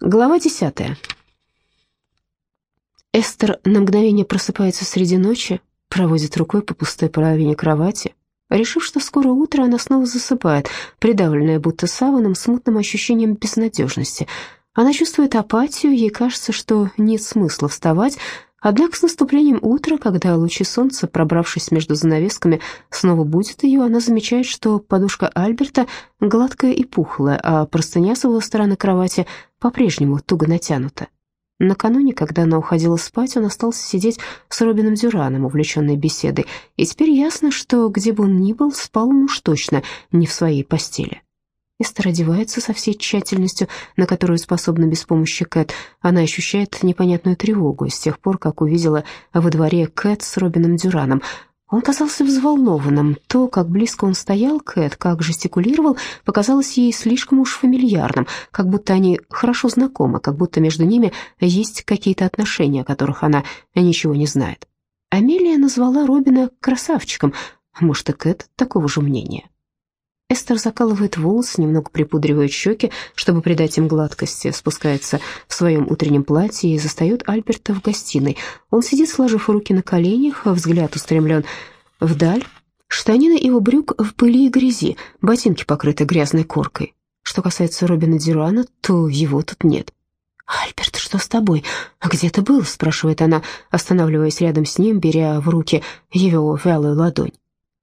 Глава десятая. Эстер на мгновение просыпается среди ночи, проводит рукой по пустой половине кровати. Решив, что скоро утро, она снова засыпает, придавленная будто саваном, смутным ощущением безнадежности. Она чувствует апатию, ей кажется, что нет смысла вставать, Однако с наступлением утра, когда лучи солнца, пробравшись между занавесками, снова будет ее, она замечает, что подушка Альберта гладкая и пухлая, а простыня с его стороны кровати по-прежнему туго натянута. Накануне, когда она уходила спать, он остался сидеть с Робином Дюраном, увлеченной беседой, и теперь ясно, что где бы он ни был, спал он уж точно не в своей постели. Эстер одевается со всей тщательностью, на которую способна без помощи Кэт. Она ощущает непонятную тревогу с тех пор, как увидела во дворе Кэт с Робином Дюраном. Он казался взволнованным. То, как близко он стоял, Кэт, как жестикулировал, показалось ей слишком уж фамильярным, как будто они хорошо знакомы, как будто между ними есть какие-то отношения, о которых она ничего не знает. Амелия назвала Робина красавчиком, может, и Кэт такого же мнения. Эстер закалывает волосы, немного припудривает щеки, чтобы придать им гладкости, спускается в своем утреннем платье и застает Альберта в гостиной. Он сидит, сложив руки на коленях, взгляд устремлен вдаль. Штанины его брюк в пыли и грязи, ботинки покрыты грязной коркой. Что касается Робина Дюрана, то его тут нет. «Альберт, что с тобой? А где ты был?» — спрашивает она, останавливаясь рядом с ним, беря в руки его вялую ладонь.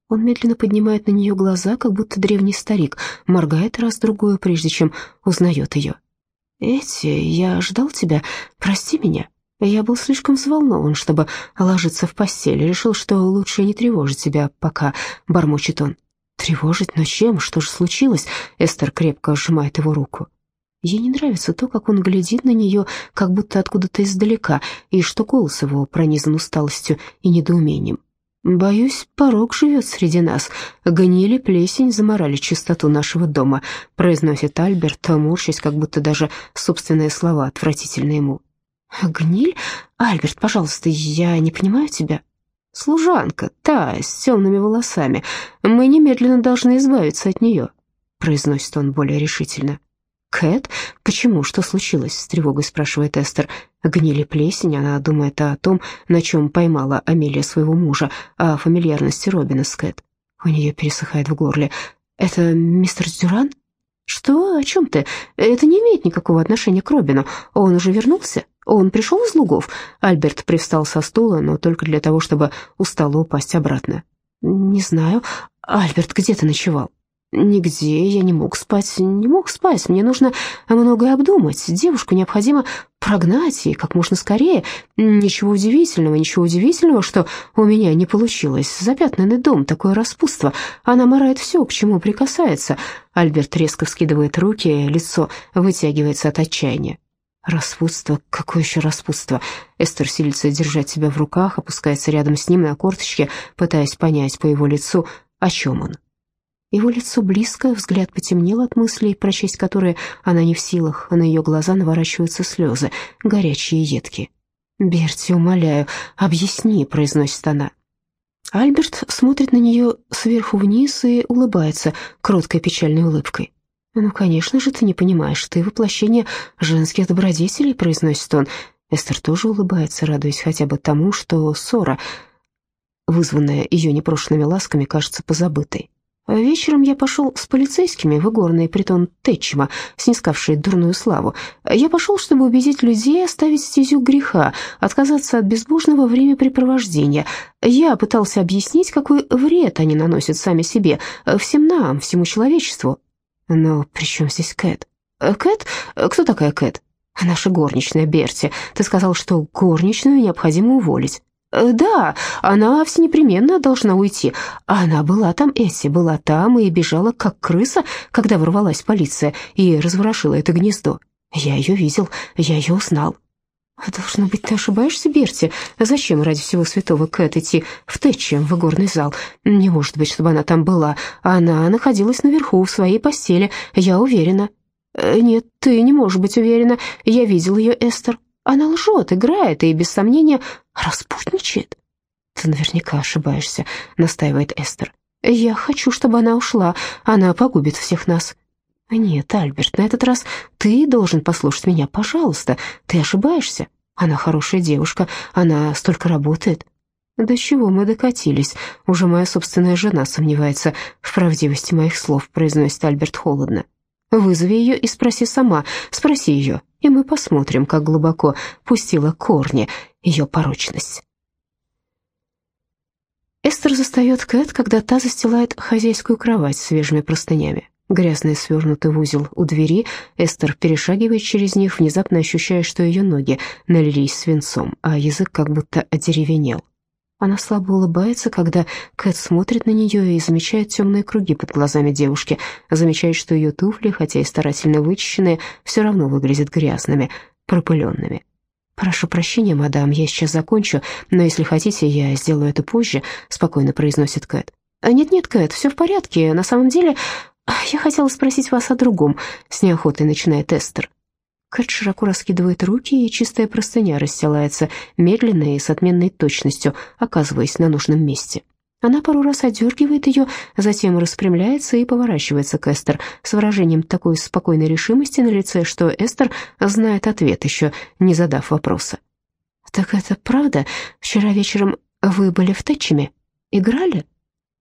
Он медленно поднимает на нее глаза, как будто древний старик, моргает раз-другую, прежде чем узнает ее. «Эти, я ждал тебя, прости меня. Я был слишком взволнован, чтобы ложиться в постель, решил, что лучше не тревожить тебя, пока...» — бормочет он. «Тревожить? Но чем? Что же случилось?» Эстер крепко сжимает его руку. Ей не нравится то, как он глядит на нее, как будто откуда-то издалека, и что голос его пронизан усталостью и недоумением. «Боюсь, порог живет среди нас. Гнили, плесень, заморали чистоту нашего дома», — произносит Альберт, морщась, как будто даже собственные слова отвратительны ему. «Гниль? Альберт, пожалуйста, я не понимаю тебя». «Служанка, та, с темными волосами. Мы немедленно должны избавиться от нее», — произносит он более решительно. «Кэт? Почему? Что случилось?» — с тревогой спрашивает Эстер. Гнили плесень, она думает о том, на чем поймала Амелия своего мужа, о фамильярности Робина с Кэт. У нее пересыхает в горле. «Это мистер Дюран?» «Что? О чем ты? Это не имеет никакого отношения к Робину. Он уже вернулся? Он пришел из лугов?» Альберт привстал со стула, но только для того, чтобы устало упасть обратно. «Не знаю. Альберт, где ты ночевал?» Нигде я не мог спать, не мог спать. Мне нужно многое обдумать. Девушку необходимо прогнать, и как можно скорее. Ничего удивительного, ничего удивительного, что у меня не получилось. Запятнанный дом, такое распутство. Она морает все, к чему прикасается. Альберт резко вскидывает руки, лицо вытягивается от отчаяния. Распутство? Какое еще распутство? Эстер силится держать себя в руках, опускается рядом с ним на корточке, пытаясь понять по его лицу, о чем он. Его лицо близко, взгляд потемнел от мыслей, прочесть которые она не в силах, а на ее глаза наворачиваются слезы, горячие и едкие. «Берти, умоляю, объясни», — произносит она. Альберт смотрит на нее сверху вниз и улыбается кроткой печальной улыбкой. «Ну, конечно же, ты не понимаешь, ты воплощение женских добродетелей», — произносит он. Эстер тоже улыбается, радуясь хотя бы тому, что ссора, вызванная ее непрошенными ласками, кажется позабытой. Вечером я пошел с полицейскими в игорный притон Тэтчема, снискавший дурную славу. Я пошел, чтобы убедить людей оставить стезю греха, отказаться от безбожного времяпрепровождения. Я пытался объяснить, какой вред они наносят сами себе, всем нам, всему человечеству. Но при чем здесь Кэт? Кэт? Кто такая Кэт? Наша горничная Берти. Ты сказал, что горничную необходимо уволить. Э, «Да, она все непременно должна уйти. Она была там, Эсси, была там и бежала, как крыса, когда ворвалась полиция и разворошила это гнездо. Я ее видел, я ее узнал». «Должно быть, ты ошибаешься, Берти. Зачем ради всего святого Кэт идти в Тэтчем, в игорный зал? Не может быть, чтобы она там была. Она находилась наверху, в своей постели, я уверена». «Э, «Нет, ты не можешь быть уверена. Я видел ее, Эстер. Она лжет, играет и, без сомнения, распутничает. Ты наверняка ошибаешься, настаивает Эстер. Я хочу, чтобы она ушла. Она погубит всех нас. «Нет, Альберт, на этот раз ты должен послушать меня, пожалуйста. Ты ошибаешься. Она хорошая девушка, она столько работает». «До чего мы докатились? Уже моя собственная жена сомневается в правдивости моих слов», произносит Альберт холодно. «Вызови ее и спроси сама, спроси ее, и мы посмотрим, как глубоко пустила корни ее порочность». Эстер застает Кэт, когда та застилает хозяйскую кровать свежими простынями. Грязные свернуты в узел у двери, Эстер перешагивает через них, внезапно ощущая, что ее ноги налились свинцом, а язык как будто одеревенел. Она слабо улыбается, когда Кэт смотрит на нее и замечает темные круги под глазами девушки, замечает, что ее туфли, хотя и старательно вычищенные, все равно выглядят грязными, пропыленными. «Прошу прощения, мадам, я сейчас закончу, но если хотите, я сделаю это позже», — спокойно произносит Кэт. «А «Нет-нет, Кэт, все в порядке. На самом деле, я хотела спросить вас о другом», — с неохотой начинает Эстер. Кэт широко раскидывает руки, и чистая простыня расстилается медленно и с отменной точностью, оказываясь на нужном месте. Она пару раз отдергивает ее, затем распрямляется и поворачивается к Эстер с выражением такой спокойной решимости на лице, что Эстер знает ответ, еще не задав вопроса. «Так это правда? Вчера вечером вы были в Тэтчеме? Играли?»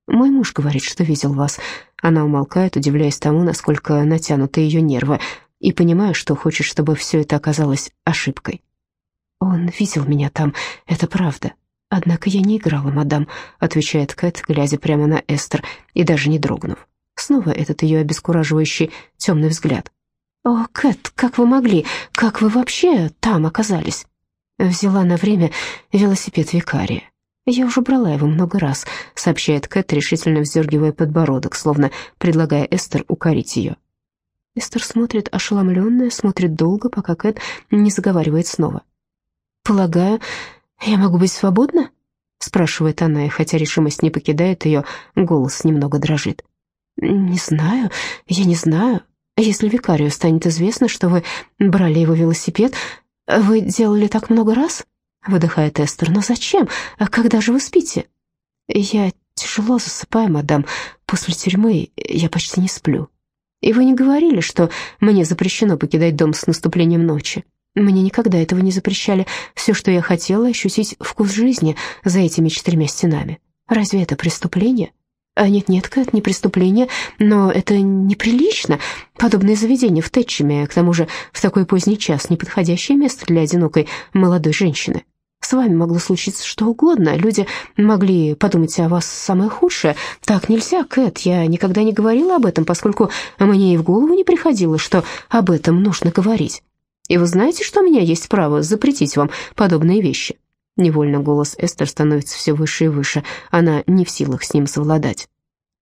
«Мой муж говорит, что видел вас». Она умолкает, удивляясь тому, насколько натянуты ее нервы и понимаю, что хочет, чтобы все это оказалось ошибкой. «Он видел меня там, это правда. Однако я не играла, мадам», — отвечает Кэт, глядя прямо на Эстер и даже не дрогнув. Снова этот ее обескураживающий темный взгляд. «О, Кэт, как вы могли? Как вы вообще там оказались?» Взяла на время велосипед викария. «Я уже брала его много раз», — сообщает Кэт, решительно вздергивая подбородок, словно предлагая Эстер укорить ее. Эстер смотрит ошеломленная, смотрит долго, пока Кэт не заговаривает снова. «Полагаю, я могу быть свободна?» спрашивает она, и хотя решимость не покидает ее, голос немного дрожит. «Не знаю, я не знаю. Если викарию станет известно, что вы брали его велосипед, вы делали так много раз?» выдыхает Эстер. «Но зачем? А когда же вы спите?» «Я тяжело засыпаю, мадам. После тюрьмы я почти не сплю». И вы не говорили, что мне запрещено покидать дом с наступлением ночи. Мне никогда этого не запрещали. Все, что я хотела, ощутить вкус жизни за этими четырьмя стенами. Разве это преступление? А нет-нет, это не преступление, но это неприлично. Подобные заведения в Тэтчеме, к тому же в такой поздний час, неподходящее место для одинокой молодой женщины. С вами могло случиться что угодно. Люди могли подумать о вас самое худшее. Так нельзя, Кэт. Я никогда не говорила об этом, поскольку мне и в голову не приходило, что об этом нужно говорить. И вы знаете, что у меня есть право запретить вам подобные вещи?» Невольно голос Эстер становится все выше и выше. Она не в силах с ним совладать.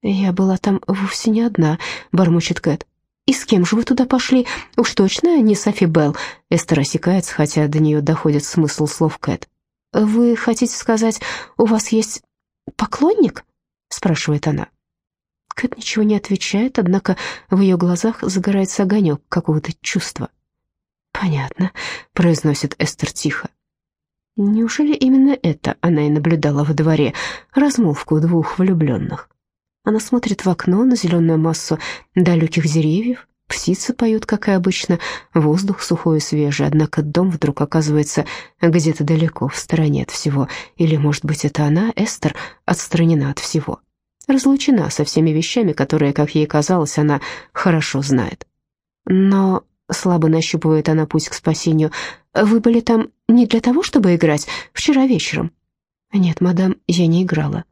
«Я была там вовсе не одна», — бормочет Кэт. «И с кем же вы туда пошли? Уж точно не Софи Белл». Эстер осекается, хотя до нее доходит смысл слов Кэт. «Вы хотите сказать, у вас есть поклонник?» — спрашивает она. Кэт ничего не отвечает, однако в ее глазах загорается огонек какого-то чувства. «Понятно», — произносит Эстер тихо. Неужели именно это она и наблюдала во дворе, размолвку двух влюбленных? Она смотрит в окно на зеленую массу далеких деревьев, Птицы поют, как и обычно, воздух сухой и свежий, однако дом вдруг оказывается где-то далеко, в стороне от всего. Или, может быть, это она, Эстер, отстранена от всего. Разлучена со всеми вещами, которые, как ей казалось, она хорошо знает. Но слабо нащупывает она путь к спасению. «Вы были там не для того, чтобы играть вчера вечером?» «Нет, мадам, я не играла.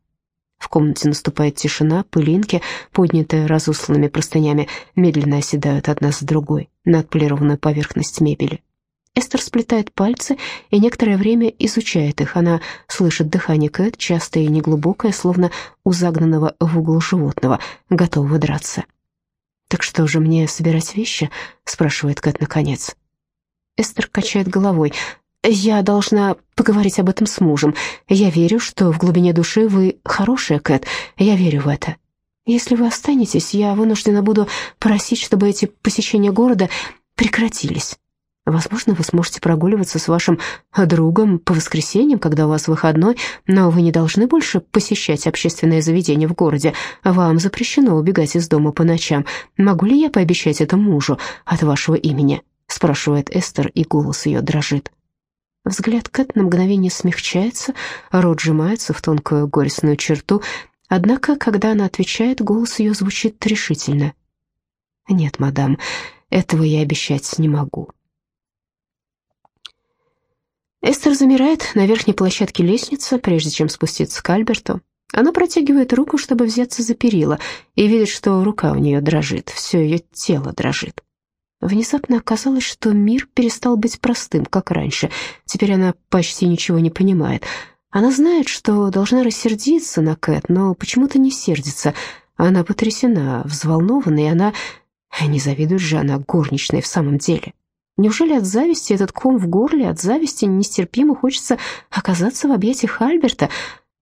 В комнате наступает тишина, пылинки, поднятые разусланными простынями, медленно оседают одна за другой на отполированную поверхность мебели. Эстер сплетает пальцы и некоторое время изучает их. Она слышит дыхание Кэт, частое и неглубокое, словно у загнанного в угол животного, готового драться. «Так что же мне собирать вещи?» — спрашивает Кэт наконец. Эстер качает головой. Я должна поговорить об этом с мужем. Я верю, что в глубине души вы хорошая, Кэт. Я верю в это. Если вы останетесь, я вынуждена буду просить, чтобы эти посещения города прекратились. Возможно, вы сможете прогуливаться с вашим другом по воскресеньям, когда у вас выходной, но вы не должны больше посещать общественные заведения в городе. Вам запрещено убегать из дома по ночам. Могу ли я пообещать это мужу от вашего имени?» спрашивает Эстер, и голос ее дрожит. Взгляд Кэт на мгновение смягчается, рот сжимается в тонкую горестную черту, однако, когда она отвечает, голос ее звучит решительно. «Нет, мадам, этого я обещать не могу». Эстер замирает на верхней площадке лестницы, прежде чем спуститься к Альберту. Она протягивает руку, чтобы взяться за перила, и видит, что рука у нее дрожит, все ее тело дрожит. Внезапно оказалось, что мир перестал быть простым, как раньше. Теперь она почти ничего не понимает. Она знает, что должна рассердиться на Кэт, но почему-то не сердится. Она потрясена, взволнована, и она... Не завидует же она горничной в самом деле. Неужели от зависти этот ком в горле, от зависти нестерпимо хочется оказаться в объятиях Альберта?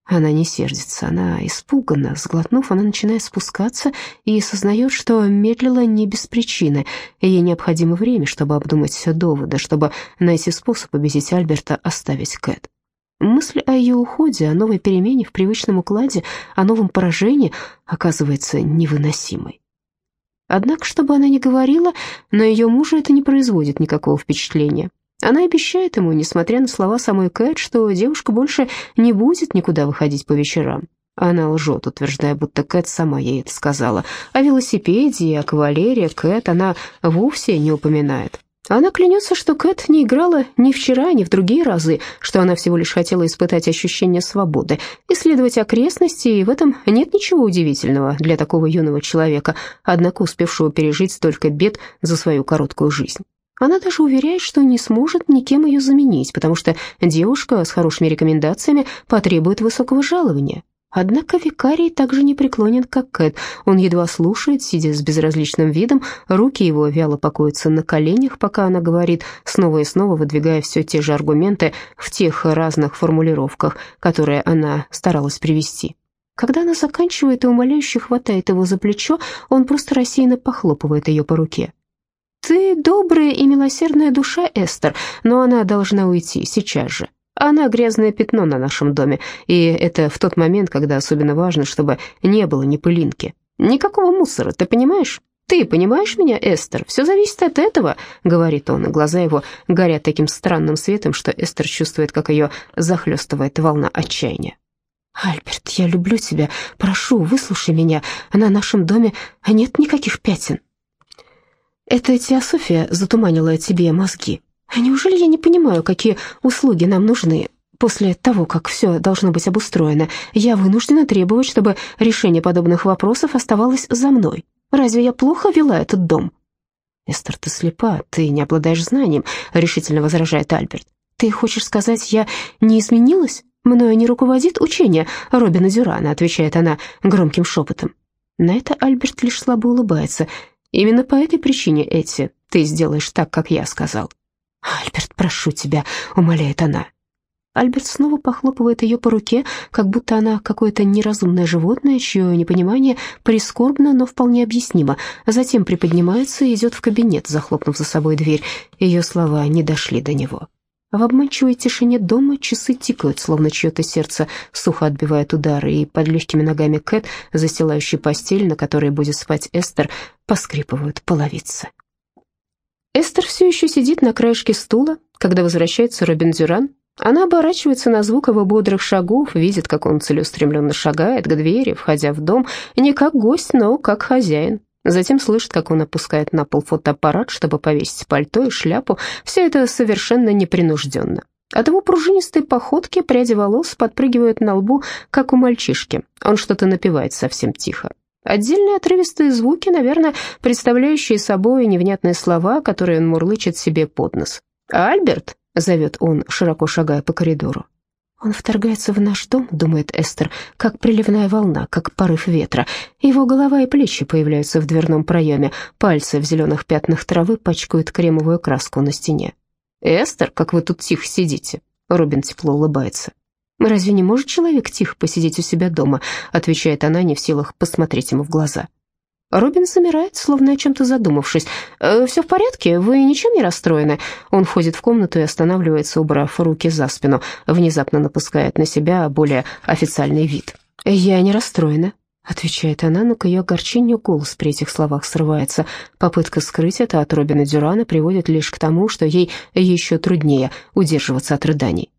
Она не сердится, она испугана. Сглотнув, она начинает спускаться и сознает, что медлила не без причины. Ей необходимо время, чтобы обдумать все доводы, чтобы найти способ убедить Альберта оставить Кэт. Мысль о ее уходе, о новой перемене в привычном укладе, о новом поражении оказывается невыносимой. Однако, чтобы она не говорила, на ее мужа это не производит никакого впечатления. Она обещает ему, несмотря на слова самой Кэт, что девушка больше не будет никуда выходить по вечерам. Она лжет, утверждая, будто Кэт сама ей это сказала. О велосипеде и о кавалере Кэт она вовсе не упоминает. Она клянется, что Кэт не играла ни вчера, ни в другие разы, что она всего лишь хотела испытать ощущение свободы, исследовать окрестности, и в этом нет ничего удивительного для такого юного человека, однако успевшего пережить столько бед за свою короткую жизнь. Она даже уверяет, что не сможет никем ее заменить, потому что девушка с хорошими рекомендациями потребует высокого жалования. Однако викарий также не преклонен, как Кэт. Он едва слушает, сидя с безразличным видом, руки его вяло покоятся на коленях, пока она говорит, снова и снова выдвигая все те же аргументы в тех разных формулировках, которые она старалась привести. Когда она заканчивает и умоляюще хватает его за плечо, он просто рассеянно похлопывает ее по руке. «Ты добрая и милосердная душа, Эстер, но она должна уйти сейчас же. Она грязное пятно на нашем доме, и это в тот момент, когда особенно важно, чтобы не было ни пылинки. Никакого мусора, ты понимаешь? Ты понимаешь меня, Эстер? Все зависит от этого», — говорит он, и глаза его горят таким странным светом, что Эстер чувствует, как ее захлестывает волна отчаяния. «Альберт, я люблю тебя. Прошу, выслушай меня. На нашем доме нет никаких пятен». «Это теософия затуманила тебе мозги», Неужели я не понимаю, какие услуги нам нужны? После того, как все должно быть обустроено, я вынуждена требовать, чтобы решение подобных вопросов оставалось за мной. Разве я плохо вела этот дом?» «Эстер, ты слепа, ты не обладаешь знанием», — решительно возражает Альберт. «Ты хочешь сказать, я не изменилась? Мною не руководит учение Робина Дюрана», — отвечает она громким шепотом. На это Альберт лишь слабо улыбается. «Именно по этой причине, Эти, ты сделаешь так, как я сказал». «Альберт, прошу тебя», — умоляет она. Альберт снова похлопывает ее по руке, как будто она какое-то неразумное животное, чье непонимание прискорбно, но вполне объяснимо. Затем приподнимается и идет в кабинет, захлопнув за собой дверь. Ее слова не дошли до него. В обманчивой тишине дома часы тикают, словно чье-то сердце сухо отбивает удары, и под легкими ногами Кэт, застилающей постель, на которой будет спать Эстер, поскрипывают половицы. Эстер все еще сидит на краешке стула, когда возвращается Робин Дюран. Она оборачивается на звук его бодрых шагов, видит, как он целеустремленно шагает к двери, входя в дом, не как гость, но как хозяин. Затем слышит, как он опускает на пол фотоаппарат, чтобы повесить пальто и шляпу. Все это совершенно непринужденно. От его пружинистой походки пряди волос подпрыгивают на лбу, как у мальчишки. Он что-то напевает совсем тихо. Отдельные отрывистые звуки, наверное, представляющие собой невнятные слова, которые он мурлычет себе под нос. «Альберт!» — зовет он, широко шагая по коридору. «Он вторгается в наш дом», — думает Эстер, как приливная волна, как порыв ветра. Его голова и плечи появляются в дверном проеме, пальцы в зеленых пятнах травы пачкают кремовую краску на стене. «Эстер, как вы тут тихо сидите?» Робин тепло улыбается. «Разве не может человек тихо посидеть у себя дома?» отвечает она, не в силах посмотреть ему в глаза. Робин замирает, словно о чем-то задумавшись. «Э, «Все в порядке? Вы ничем не расстроены?» Он входит в комнату и останавливается, убрав руки за спину. Внезапно напускает на себя более официальный вид. «Я не расстроена», — отвечает она, но к ее огорчению голос при этих словах срывается. Попытка скрыть это от Робина Дюрана приводит лишь к тому, что ей еще труднее удерживаться от рыданий.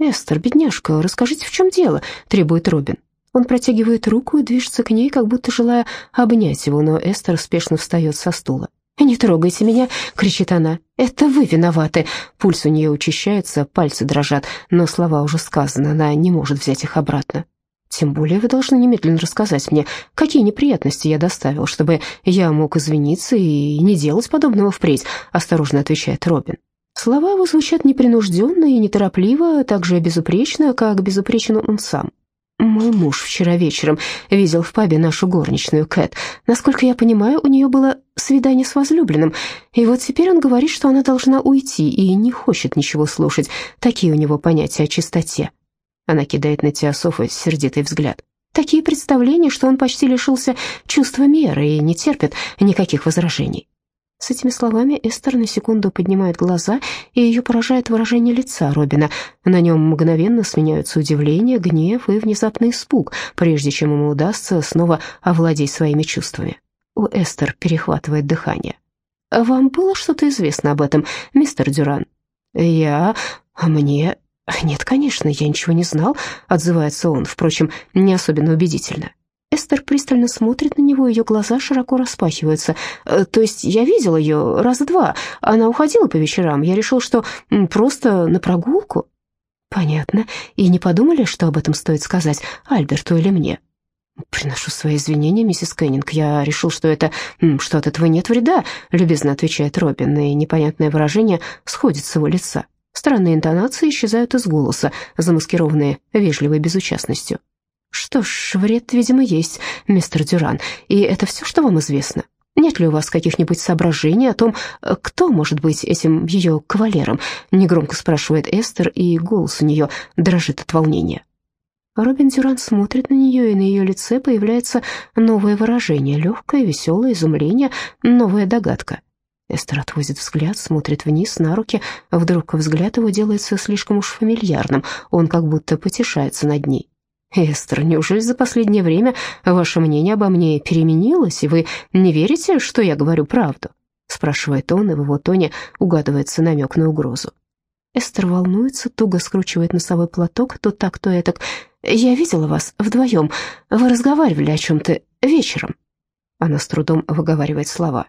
«Эстер, бедняжка, расскажите, в чем дело?» — требует Робин. Он протягивает руку и движется к ней, как будто желая обнять его, но Эстер спешно встает со стула. «Не трогайте меня!» — кричит она. «Это вы виноваты!» Пульс у нее учащается, пальцы дрожат, но слова уже сказаны, она не может взять их обратно. «Тем более вы должны немедленно рассказать мне, какие неприятности я доставил, чтобы я мог извиниться и не делать подобного впредь», — осторожно отвечает Робин. Слова его звучат непринужденно и неторопливо, так же безупречно, как безупречен он сам. Мой муж вчера вечером видел в пабе нашу горничную Кэт. Насколько я понимаю, у нее было свидание с возлюбленным, и вот теперь он говорит, что она должна уйти и не хочет ничего слушать. Такие у него понятия о чистоте. Она кидает на Теософа сердитый взгляд. Такие представления, что он почти лишился чувства меры и не терпит никаких возражений. С этими словами Эстер на секунду поднимает глаза, и ее поражает выражение лица Робина. На нем мгновенно сменяются удивление, гнев и внезапный испуг, прежде чем ему удастся снова овладеть своими чувствами. У Эстер перехватывает дыхание. «Вам было что-то известно об этом, мистер Дюран?» «Я... мне...» «Нет, конечно, я ничего не знал», — отзывается он, впрочем, не особенно убедительно. Эстер пристально смотрит на него, ее глаза широко распахиваются. «Э, «То есть я видел ее раза два. Она уходила по вечерам. Я решил, что просто на прогулку». «Понятно. И не подумали, что об этом стоит сказать Альберту или мне?» «Приношу свои извинения, миссис Кеннинг. Я решил, что это... что от этого нет вреда», — любезно отвечает Робин, и непонятное выражение сходит с его лица. Странные интонации исчезают из голоса, замаскированные вежливой безучастностью. «Что ж, вред, видимо, есть, мистер Дюран, и это все, что вам известно? Нет ли у вас каких-нибудь соображений о том, кто может быть этим ее кавалером?» Негромко спрашивает Эстер, и голос у нее дрожит от волнения. Робин Дюран смотрит на нее, и на ее лице появляется новое выражение, легкое, веселое изумление, новая догадка. Эстер отводит взгляд, смотрит вниз на руки, вдруг взгляд его делается слишком уж фамильярным, он как будто потешается над ней. «Эстер, неужели за последнее время ваше мнение обо мне переменилось, и вы не верите, что я говорю правду?» спрашивает он, и в его тоне угадывается намек на угрозу. Эстер волнуется, туго скручивает носовой платок, то так, то этак. «Я видела вас вдвоем. Вы разговаривали о чем-то вечером». Она с трудом выговаривает слова.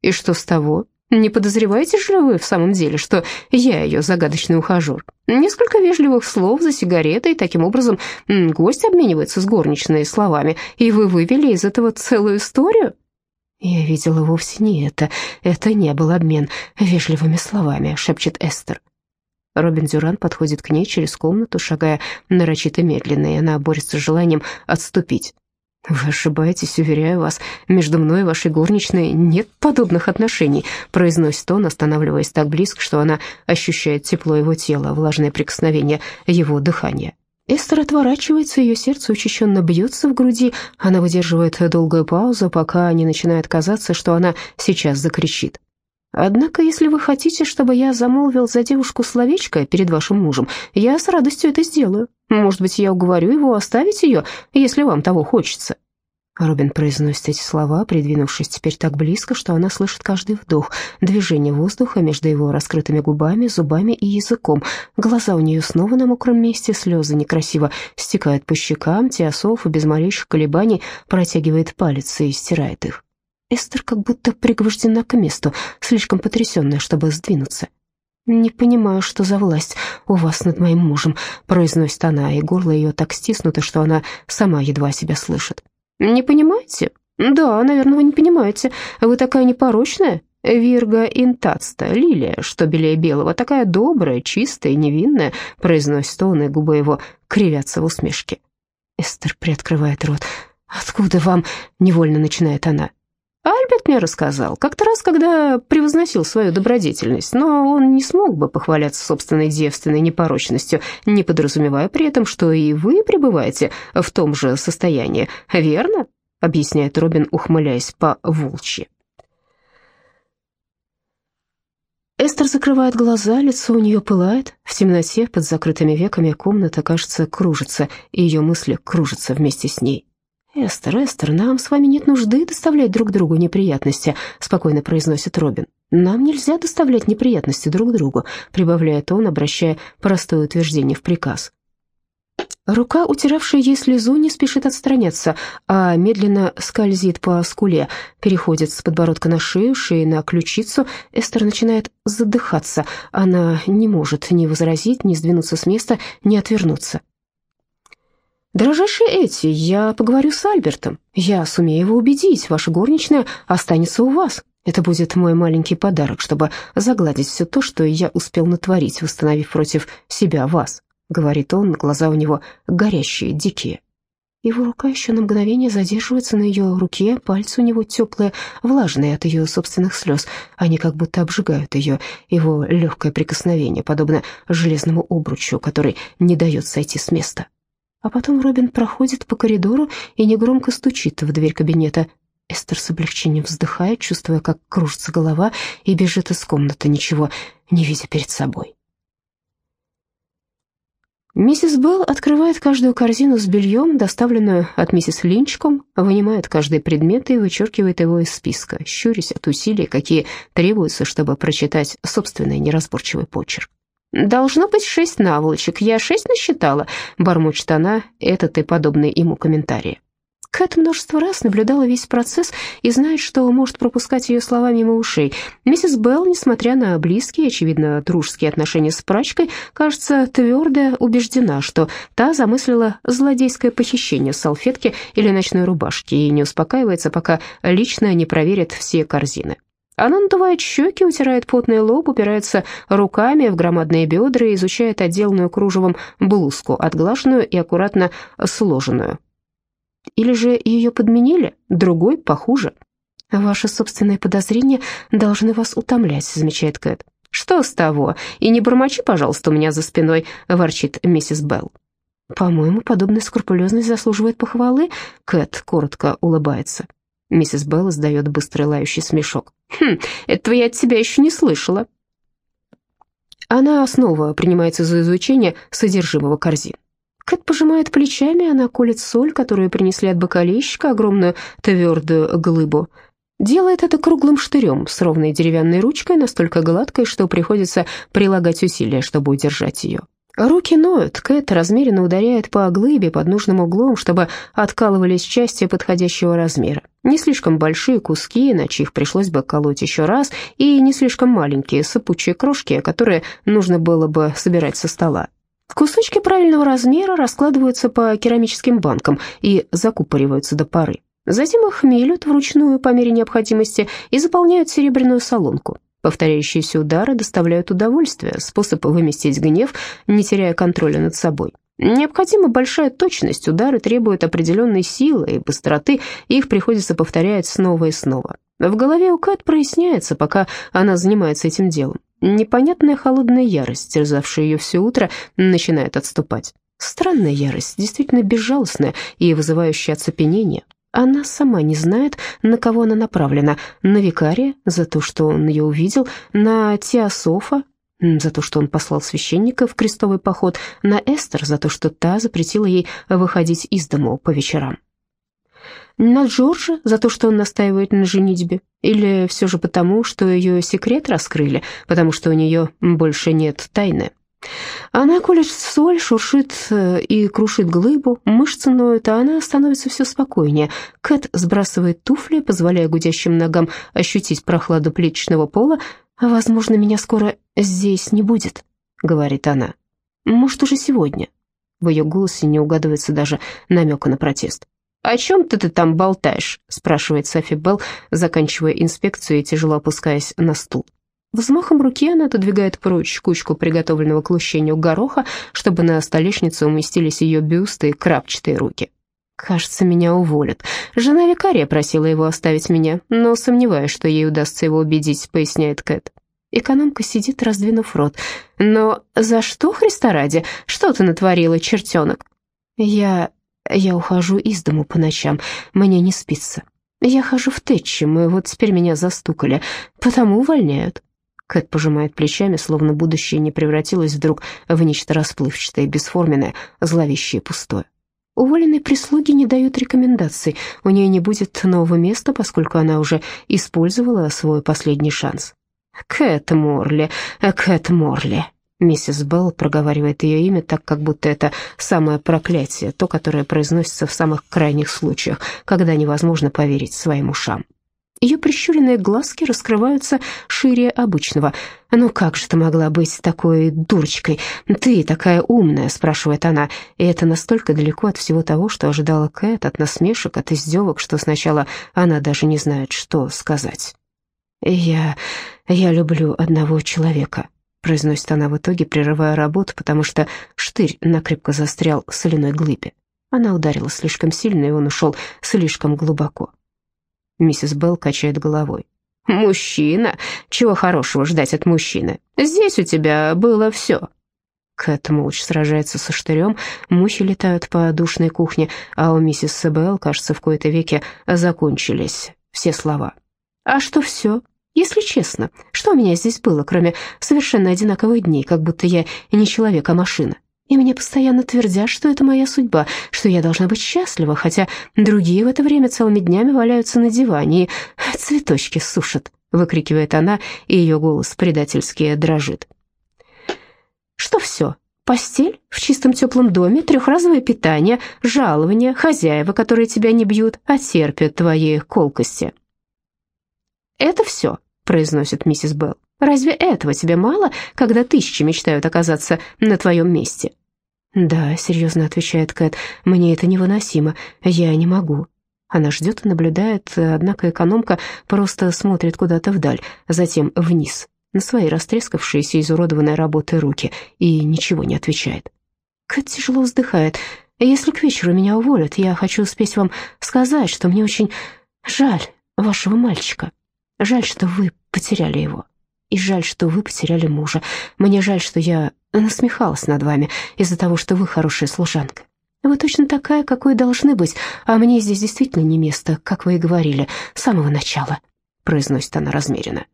«И что с того? Не подозреваете же вы в самом деле, что я ее загадочный ухажер? Несколько вежливых слов за сигаретой, таким образом гость обменивается с горничной словами, и вы вывели из этого целую историю? Я видела вовсе не это. Это не был обмен вежливыми словами, шепчет Эстер. Робин Дюран подходит к ней через комнату, шагая нарочито медленно, и она борется с желанием отступить. «Вы ошибаетесь, уверяю вас. Между мной и вашей горничной нет подобных отношений», произносит он, останавливаясь так близко, что она ощущает тепло его тела, влажное прикосновение его дыхания. Эстер отворачивается, ее сердце учащенно бьется в груди. Она выдерживает долгую паузу, пока не начинает казаться, что она сейчас закричит. «Однако, если вы хотите, чтобы я замолвил за девушку словечко перед вашим мужем, я с радостью это сделаю. Может быть, я уговорю его оставить ее, если вам того хочется». Робин произносит эти слова, придвинувшись теперь так близко, что она слышит каждый вдох, движение воздуха между его раскрытыми губами, зубами и языком. Глаза у нее снова на мокром месте, слезы некрасиво стекают по щекам, Теософ без малейших колебаний протягивает палец и стирает их. Эстер как будто пригвождена к месту, слишком потрясенная, чтобы сдвинуться. «Не понимаю, что за власть у вас над моим мужем», — произносит она, и горло ее так стиснуто, что она сама едва себя слышит. «Не понимаете? Да, наверное, вы не понимаете. Вы такая непорочная, Вирга интацта, лилия, что белее белого, такая добрая, чистая, невинная», — произносит он, и губы его кривятся в усмешке. Эстер приоткрывает рот. «Откуда вам?» — невольно начинает она. Альберт мне рассказал, как-то раз, когда превозносил свою добродетельность, но он не смог бы похваляться собственной девственной непорочностью, не подразумевая при этом, что и вы пребываете в том же состоянии, верно? объясняет Робин, ухмыляясь по-волчьи. Эстер закрывает глаза, лицо у нее пылает. В темноте, под закрытыми веками, комната, кажется, кружится, и ее мысли кружатся вместе с ней. «Эстер, Эстер, нам с вами нет нужды доставлять друг другу неприятности», спокойно произносит Робин. «Нам нельзя доставлять неприятности друг другу», прибавляет он, обращая простое утверждение в приказ. Рука, утиравшая ей слезу, не спешит отстраняться, а медленно скользит по скуле, переходит с подбородка на шею, шеи на ключицу. Эстер начинает задыхаться. Она не может ни возразить, ни сдвинуться с места, ни отвернуться. «Дорожайший Эти, я поговорю с Альбертом. Я сумею его убедить. Ваша горничная останется у вас. Это будет мой маленький подарок, чтобы загладить все то, что я успел натворить, восстановив против себя вас» говорит он, глаза у него горящие, дикие. Его рука еще на мгновение задерживается на ее руке, пальцы у него теплые, влажные от ее собственных слез. Они как будто обжигают ее. Его легкое прикосновение, подобно железному обручу, который не дает сойти с места. А потом Робин проходит по коридору и негромко стучит в дверь кабинета. Эстер с облегчением вздыхает, чувствуя, как кружится голова, и бежит из комнаты, ничего не видя перед собой. Миссис Белл открывает каждую корзину с бельем, доставленную от миссис Линчком, вынимает каждый предмет и вычеркивает его из списка, щурясь от усилий, какие требуются, чтобы прочитать собственный неразборчивый почерк. «Должно быть шесть наволочек, я шесть насчитала», — бормочет она, этот и подобный ему комментарии. Кэт множество раз наблюдала весь процесс и знает, что может пропускать ее слова мимо ушей. Миссис Белл, несмотря на близкие, очевидно, дружеские отношения с прачкой, кажется, твердо убеждена, что та замыслила злодейское похищение салфетки или ночной рубашки и не успокаивается, пока лично не проверит все корзины. Она надувает щеки, утирает потный лоб, упирается руками в громадные бедра и изучает отделанную кружевом блузку, отглаженную и аккуратно сложенную. Или же ее подменили, другой похуже. Ваши собственные подозрения должны вас утомлять, замечает Кэт. Что с того? И не бормочи, пожалуйста, у меня за спиной, ворчит миссис Белл. По-моему, подобная скрупулезность заслуживает похвалы, Кэт коротко улыбается. Миссис Белл издает быстрый лающий смешок. «Хм, этого я от тебя еще не слышала». Она снова принимается за изучение содержимого корзин. Кэт пожимает плечами, она колет соль, которую принесли от бокалейщика, огромную твердую глыбу. Делает это круглым штырем с ровной деревянной ручкой, настолько гладкой, что приходится прилагать усилия, чтобы удержать ее. Руки ноют, Кэт размеренно ударяет по глыбе под нужным углом, чтобы откалывались части подходящего размера. Не слишком большие куски, иначе их пришлось бы колоть еще раз, и не слишком маленькие сыпучие крошки, которые нужно было бы собирать со стола. Кусочки правильного размера раскладываются по керамическим банкам и закупориваются до поры. Затем их мелют вручную по мере необходимости и заполняют серебряную солонку. Повторяющиеся удары доставляют удовольствие, способ выместить гнев, не теряя контроля над собой. Необходима большая точность, удары требуют определенной силы и быстроты, их приходится повторять снова и снова. В голове у Кэт проясняется, пока она занимается этим делом. Непонятная холодная ярость, терзавшая ее все утро, начинает отступать. Странная ярость, действительно безжалостная и вызывающая оцепенение. Она сама не знает, на кого она направлена. На викария за то, что он ее увидел, на Теософа за то, что он послал священника в крестовый поход, на Эстер за то, что та запретила ей выходить из дому по вечерам на Джорджа за то, что он настаивает на женитьбе? Или все же потому, что ее секрет раскрыли, потому что у нее больше нет тайны? Она колет соль, шуршит э, и крушит глыбу, мышцы ноют, а она становится все спокойнее. Кэт сбрасывает туфли, позволяя гудящим ногам ощутить прохладу плечного пола. «Возможно, меня скоро здесь не будет», — говорит она. «Может, уже сегодня». В ее голосе не угадывается даже намека на протест. «О чем ты, ты там болтаешь?» — спрашивает Софи Белл, заканчивая инспекцию и тяжело опускаясь на стул. Взмахом руки она отодвигает прочь кучку приготовленного к лущению гороха, чтобы на столешнице уместились ее бюсты и крапчатые руки. «Кажется, меня уволят. Жена викария просила его оставить меня, но сомневаюсь, что ей удастся его убедить», — поясняет Кэт. Экономка сидит, раздвинув рот. «Но за что, Христа ради? Что ты натворила, чертенок?» «Я Я ухожу из дому по ночам, мне не спится. Я хожу в Тэтчем, и вот теперь меня застукали, потому увольняют». Кэт пожимает плечами, словно будущее не превратилось вдруг в нечто расплывчатое, бесформенное, зловещее пустое. Уволенной прислуги не дают рекомендаций, у нее не будет нового места, поскольку она уже использовала свой последний шанс. «Кэт Морли, Кэт Морли», Миссис Белл проговаривает ее имя так, как будто это самое проклятие, то, которое произносится в самых крайних случаях, когда невозможно поверить своим ушам. Ее прищуренные глазки раскрываются шире обычного. «Ну как же ты могла быть такой дурочкой? Ты такая умная», — спрашивает она. И это настолько далеко от всего того, что ожидала Кэт, от насмешек, от издевок, что сначала она даже не знает, что сказать. «Я... я люблю одного человека», — произносит она в итоге, прерывая работу, потому что штырь накрепко застрял в соляной глыбе. Она ударила слишком сильно, и он ушел слишком глубоко. Миссис Белл качает головой. «Мужчина? Чего хорошего ждать от мужчины? Здесь у тебя было все». Кэт молча сражается со штырем, мухи летают по душной кухне, а у миссис Белл, кажется, в кои-то веке закончились все слова. «А что все? Если честно, что у меня здесь было, кроме совершенно одинаковых дней, как будто я не человек, а машина? И мне постоянно твердят, что это моя судьба, что я должна быть счастлива, хотя другие в это время целыми днями валяются на диване и цветочки сушат», — выкрикивает она, и ее голос предательски дрожит. «Что все? Постель в чистом теплом доме, трехразовое питание, жалование, хозяева, которые тебя не бьют, а терпят твои колкости». «Это все», — произносит миссис Белл. «Разве этого тебе мало, когда тысячи мечтают оказаться на твоем месте?» «Да», — серьезно отвечает Кэт, — «мне это невыносимо, я не могу». Она ждет и наблюдает, однако экономка просто смотрит куда-то вдаль, затем вниз, на свои растрескавшиеся, изуродованные работой руки, и ничего не отвечает. Кэт тяжело вздыхает. «Если к вечеру меня уволят, я хочу успеть вам сказать, что мне очень жаль вашего мальчика. Жаль, что вы потеряли его». И жаль, что вы потеряли мужа. Мне жаль, что я насмехалась над вами из-за того, что вы хорошая служанка. Вы точно такая, какой должны быть, а мне здесь действительно не место, как вы и говорили, с самого начала», — произносит она размеренно.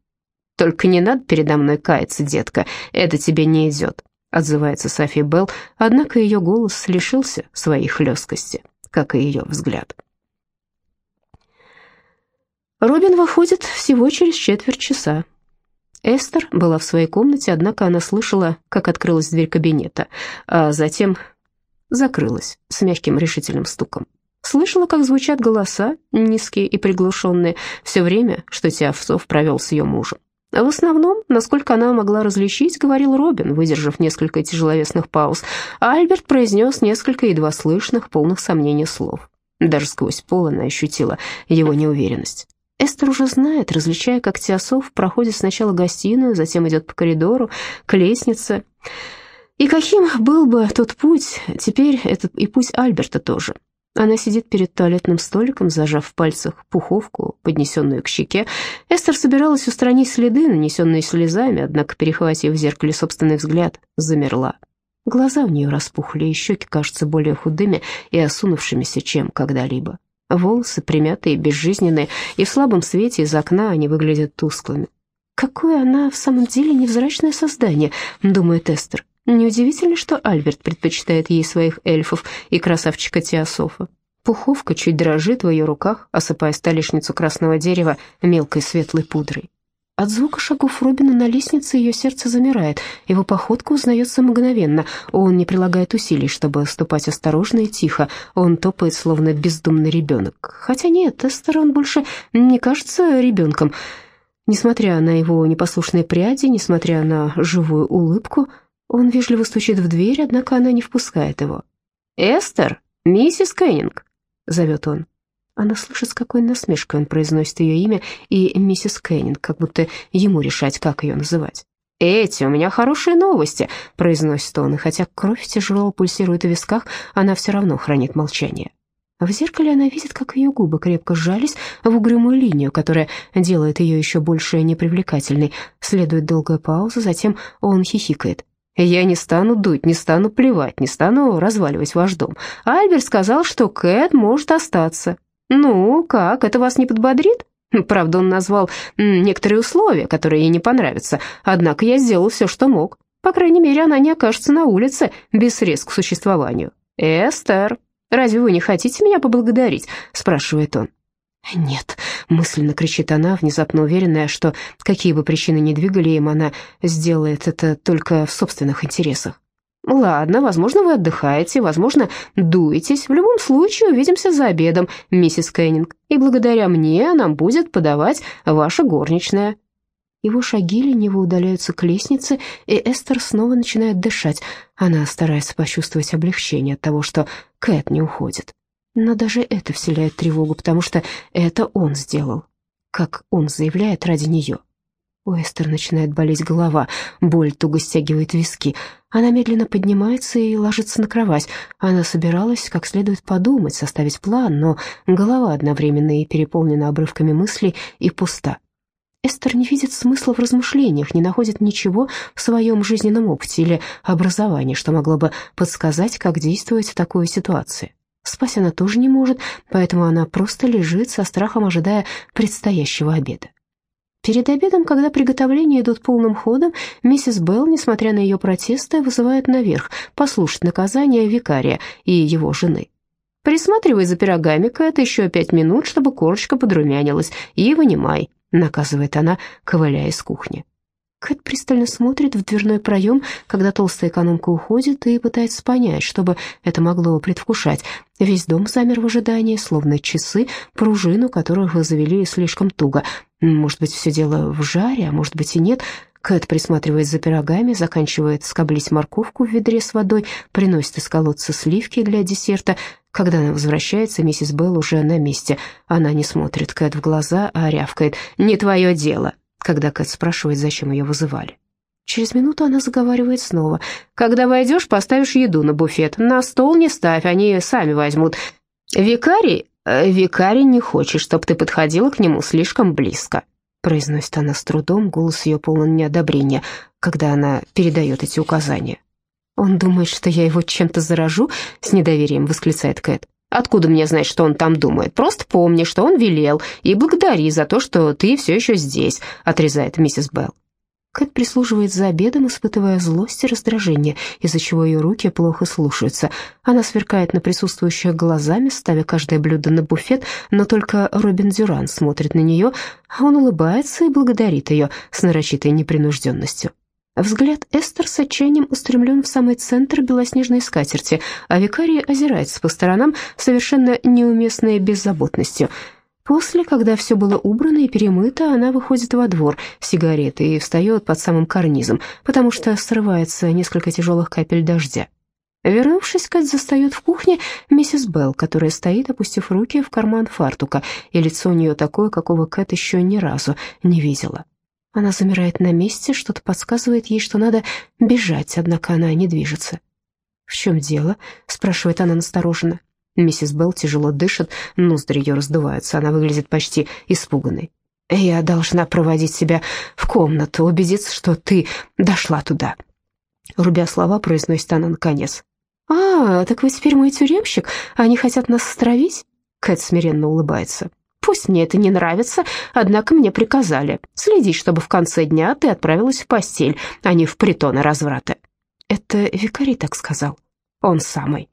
«Только не надо передо мной каяться, детка, это тебе не идет», — отзывается Софи Белл, однако ее голос лишился своей хлесткости, как и ее взгляд. Робин выходит всего через четверть часа. Эстер была в своей комнате, однако она слышала, как открылась дверь кабинета, а затем закрылась с мягким решительным стуком. Слышала, как звучат голоса, низкие и приглушенные, все время, что Теовцов провел с ее мужем. В основном, насколько она могла различить, говорил Робин, выдержав несколько тяжеловесных пауз, а Альберт произнес несколько едва слышных, полных сомнений слов. Даже сквозь пол она ощутила его неуверенность. Эстер уже знает, различая, как Теософ проходит сначала гостиную, затем идет по коридору, к лестнице. И каким был бы тот путь, теперь этот и путь Альберта тоже. Она сидит перед туалетным столиком, зажав в пальцах пуховку, поднесенную к щеке. Эстер собиралась устранить следы, нанесенные слезами, однако, перехватив в зеркале собственный взгляд, замерла. Глаза у нее распухли, и щеки кажутся более худыми и осунувшимися, чем когда-либо. Волосы примятые, безжизненные, и в слабом свете из окна они выглядят тусклыми. «Какое она в самом деле невзрачное создание», — думает Эстер. Неудивительно, что Альберт предпочитает ей своих эльфов и красавчика Теософа. Пуховка чуть дрожит в ее руках, осыпая столешницу красного дерева мелкой светлой пудрой. От звука шагов Робина на лестнице ее сердце замирает, его походка узнается мгновенно, он не прилагает усилий, чтобы ступать осторожно и тихо, он топает, словно бездумный ребенок. Хотя нет, Эстер он больше не кажется ребенком. Несмотря на его непослушные пряди, несмотря на живую улыбку, он вежливо стучит в дверь, однако она не впускает его. «Эстер, миссис Кеннинг», — зовет он. Она слышит, с какой насмешкой он произносит ее имя и миссис Кеннинг, как будто ему решать, как ее называть. «Эти, у меня хорошие новости», — произносит он, и хотя кровь тяжело пульсирует в висках, она все равно хранит молчание. В зеркале она видит, как ее губы крепко сжались в угрюмую линию, которая делает ее еще больше непривлекательной. Следует долгая пауза, затем он хихикает. Я не стану дуть, не стану плевать, не стану разваливать ваш дом. Альберт сказал, что Кэт может остаться. Ну, как, это вас не подбодрит? Правда, он назвал некоторые условия, которые ей не понравятся, однако я сделал все, что мог. По крайней мере, она не окажется на улице без средств к существованию. «Эстер, разве вы не хотите меня поблагодарить?» – спрашивает он. «Нет», — мысленно кричит она, внезапно уверенная, что какие бы причины ни двигали им, она сделает это только в собственных интересах. «Ладно, возможно, вы отдыхаете, возможно, дуетесь. В любом случае, увидимся за обедом, миссис Кеннинг, и благодаря мне нам будет подавать ваша горничная». Его шаги лениво удаляются к лестнице, и Эстер снова начинает дышать. Она старается почувствовать облегчение от того, что Кэт не уходит. Но даже это вселяет тревогу, потому что это он сделал, как он заявляет ради нее. У Эстер начинает болеть голова, боль туго стягивает виски. Она медленно поднимается и ложится на кровать. Она собиралась как следует подумать, составить план, но голова одновременно и переполнена обрывками мыслей и пуста. Эстер не видит смысла в размышлениях, не находит ничего в своем жизненном опыте или образовании, что могло бы подсказать, как действовать в такой ситуации. Спать она тоже не может, поэтому она просто лежит со страхом, ожидая предстоящего обеда. Перед обедом, когда приготовления идут полным ходом, миссис Белл, несмотря на ее протесты, вызывает наверх послушать наказание викария и его жены. «Присматривай за пирогами, Кэт, еще пять минут, чтобы корочка подрумянилась, и вынимай», — наказывает она, ковыляя из кухни. Кэт пристально смотрит в дверной проем, когда толстая экономка уходит, и пытается понять, что бы это могло предвкушать. Весь дом замер в ожидании, словно часы, пружину которых завели слишком туго. Может быть, все дело в жаре, а может быть и нет. Кэт присматривает за пирогами, заканчивает скоблить морковку в ведре с водой, приносит из колодца сливки для десерта. Когда она возвращается, миссис Белл уже на месте. Она не смотрит Кэт в глаза, а рявкает «Не твое дело» когда Кэт спрашивает, зачем ее вызывали. Через минуту она заговаривает снова. «Когда войдешь, поставишь еду на буфет. На стол не ставь, они сами возьмут. Викарий, э, викарий не хочет, чтобы ты подходила к нему слишком близко», произносит она с трудом, голос ее полон неодобрения, когда она передает эти указания. «Он думает, что я его чем-то заражу?» — с недоверием восклицает Кэт. Откуда мне знать, что он там думает? Просто помни, что он велел, и благодари за то, что ты все еще здесь», — отрезает миссис Белл. Кэт прислуживает за обедом, испытывая злость и раздражение, из-за чего ее руки плохо слушаются. Она сверкает на присутствующих глазами, ставя каждое блюдо на буфет, но только Робин Дюран смотрит на нее, а он улыбается и благодарит ее с нарочитой непринужденностью. Взгляд Эстер с отчаянием устремлен в самый центр белоснежной скатерти, а викарий озирается по сторонам совершенно неуместной беззаботностью. После, когда все было убрано и перемыто, она выходит во двор с сигаретой и встает под самым карнизом, потому что срывается несколько тяжелых капель дождя. Вернувшись, Кэт застает в кухне миссис Белл, которая стоит, опустив руки в карман фартука, и лицо у нее такое, какого Кэт еще ни разу не видела. Она замирает на месте, что-то подсказывает ей, что надо бежать, однако она не движется. «В чем дело?» — спрашивает она настороженно. Миссис Белл тяжело дышит, ноздри ее раздуваются, она выглядит почти испуганной. «Я должна проводить себя в комнату, убедиться, что ты дошла туда». Рубя слова, произносит она наконец. «А, так вы теперь мой тюремщик? Они хотят нас стравить?» Кэт смиренно улыбается. Пусть мне это не нравится, однако мне приказали следить, чтобы в конце дня ты отправилась в постель, а не в притоны разврата. Это викарий так сказал. Он самый.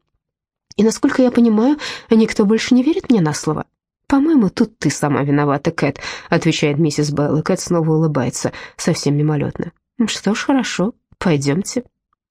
И, насколько я понимаю, никто больше не верит мне на слово. «По-моему, тут ты сама виновата, Кэт», — отвечает миссис Белл, и Кэт снова улыбается, совсем мимолетно. «Что ж, хорошо, пойдемте».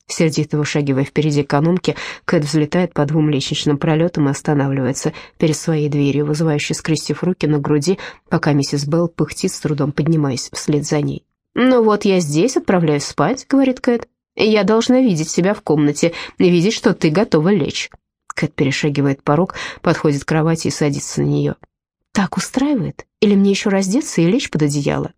Сердито вышагивая впереди экономки, Кэт взлетает по двум лестничным пролетам и останавливается перед своей дверью, вызывающе скрестив руки на груди, пока миссис Белл пыхтит, с трудом поднимаясь вслед за ней. «Ну вот я здесь, отправляюсь спать», — говорит Кэт. «Я должна видеть себя в комнате, видеть, что ты готова лечь». Кэт перешагивает порог, подходит к кровати и садится на нее. «Так устраивает? Или мне еще раздеться и лечь под одеяло?»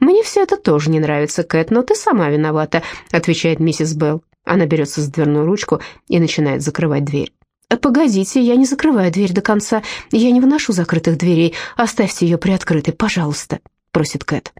«Мне все это тоже не нравится, Кэт, но ты сама виновата», — отвечает миссис Белл. Она берется за дверную ручку и начинает закрывать дверь. «Погодите, я не закрываю дверь до конца. Я не выношу закрытых дверей. Оставьте ее приоткрытой, пожалуйста», — просит Кэт.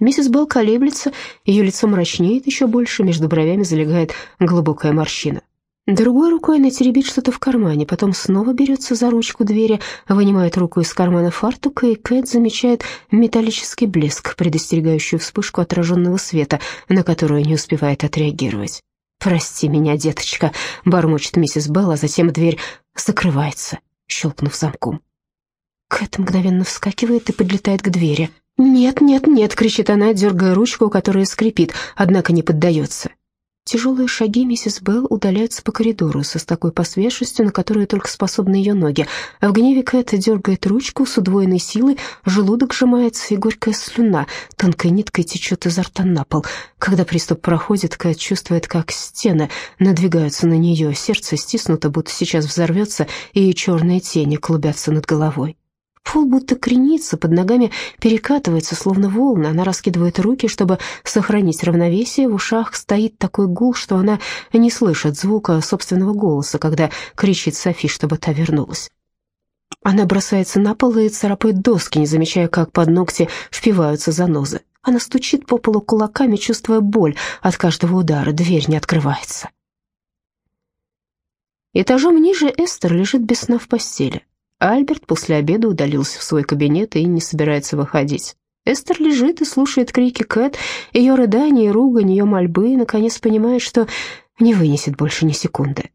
Миссис Белл колеблется, ее лицо мрачнеет еще больше, между бровями залегает глубокая морщина. Другой рукой она теребит что-то в кармане, потом снова берется за ручку двери, вынимает руку из кармана фартука, и Кэт замечает металлический блеск, предостерегающую вспышку отраженного света, на которую не успевает отреагировать. «Прости меня, деточка», — бормочет миссис Белл, а затем дверь закрывается, щелкнув замком. Кэт мгновенно вскакивает и подлетает к двери. «Нет, нет, нет!» — кричит она, дергая ручку, которая скрипит, однако не поддается. Тяжелые шаги миссис Белл удаляются по коридору со такой поспешностью, на которую только способны ее ноги. В гневе Кэт дергает ручку с удвоенной силой, желудок сжимается, и горькая слюна тонкой ниткой течет изо рта на пол. Когда приступ проходит, Кэт чувствует, как стены надвигаются на нее, сердце стиснуто, будто сейчас взорвется, и черные тени клубятся над головой. Пол будто кренится, под ногами перекатывается, словно волны. Она раскидывает руки, чтобы сохранить равновесие. В ушах стоит такой гул, что она не слышит звука собственного голоса, когда кричит Софи, чтобы та вернулась. Она бросается на пол и царапает доски, не замечая, как под ногти впиваются занозы. Она стучит по полу кулаками, чувствуя боль от каждого удара. Дверь не открывается. Этажом ниже Эстер лежит без сна в постели. Альберт после обеда удалился в свой кабинет и не собирается выходить. Эстер лежит и слушает крики Кэт, ее рыдания ругань, ее мольбы, и, наконец, понимает, что не вынесет больше ни секунды.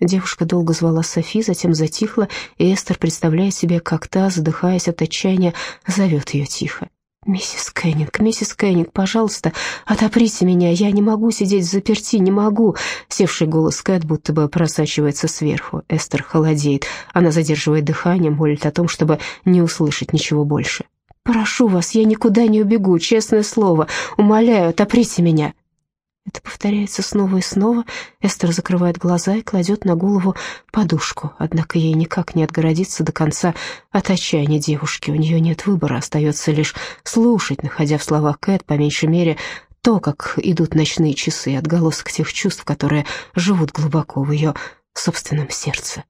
Девушка долго звала Софи, затем затихла, и Эстер представляет себе, как та, задыхаясь от отчаяния, зовет ее тихо. «Миссис Кеннинг, миссис Кеннинг, пожалуйста, отоприте меня, я не могу сидеть в заперти, не могу!» Севший голос Кэт будто бы просачивается сверху. Эстер холодеет, она задерживает дыхание, молит о том, чтобы не услышать ничего больше. «Прошу вас, я никуда не убегу, честное слово, умоляю, отоприте меня!» Это повторяется снова и снова. Эстер закрывает глаза и кладет на голову подушку. Однако ей никак не отгородиться до конца от отчаяния девушки. У нее нет выбора, остается лишь слушать, находя в словах Кэт, по меньшей мере, то, как идут ночные часы, отголосок тех чувств, которые живут глубоко в ее собственном сердце.